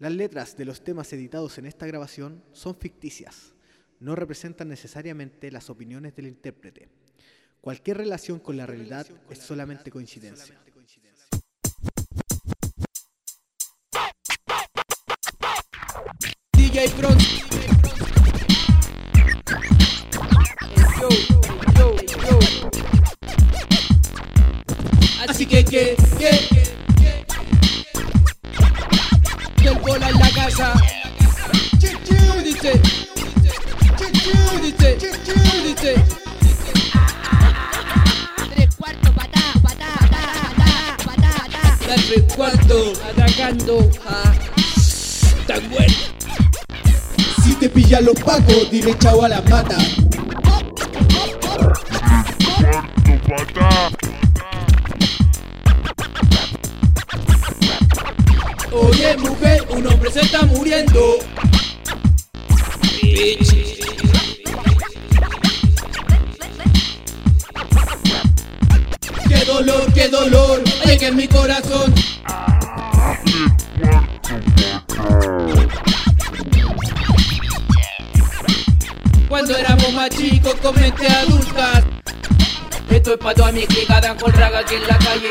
Las letras de los temas editados en esta grabación son ficticias, no representan necesariamente las opiniones del intérprete. Cualquier relación con la realidad es solamente coincidencia. DJ Front. Yo, yo, yo. Así que, que, que, casa. Dice. Dice. Dice. Tres cuartos, patá, patá, patá, patá, patá. Da tres cuartos, atacando. Ah, tan. Si te pillan los pacos, dile chao a la mata. Oye, mujer, un hombre se está muriendo. Bitch. Qué dolor, qué dolor, hay que en mi corazón. Cuando éramos más chicos con mente adultas. Esto es pa' toda mi clica, dan con raga aquí en la calle.